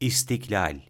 İstiklal.